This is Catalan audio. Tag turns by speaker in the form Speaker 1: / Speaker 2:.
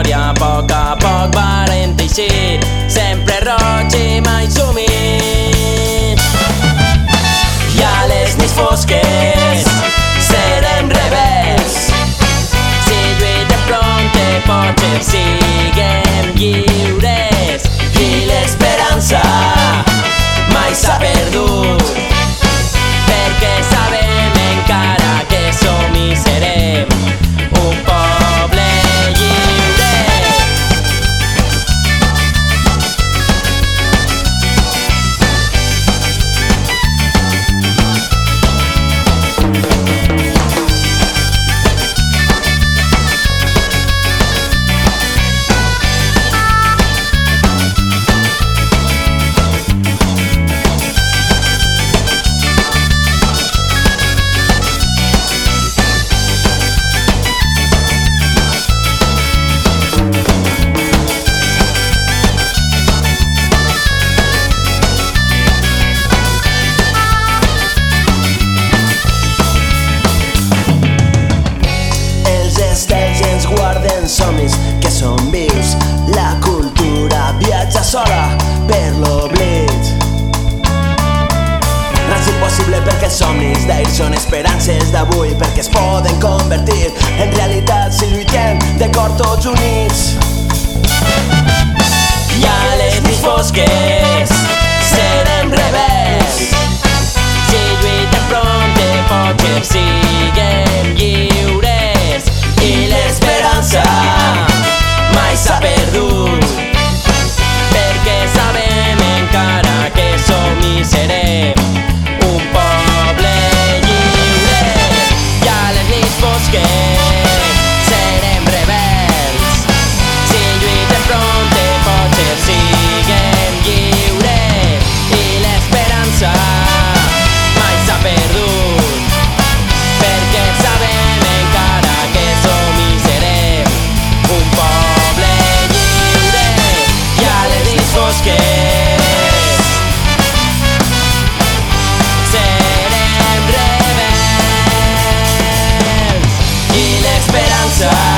Speaker 1: història a poc a poc varen teixir. Sempre roig i mai sumit. I a les nits fosques serem rebels. Si lluitem prompte potser siguem
Speaker 2: els somnis d'ahir són esperances d'avui perquè es poden convertir en realitat si lluitem d'acord tots units. I a les nits fosques side.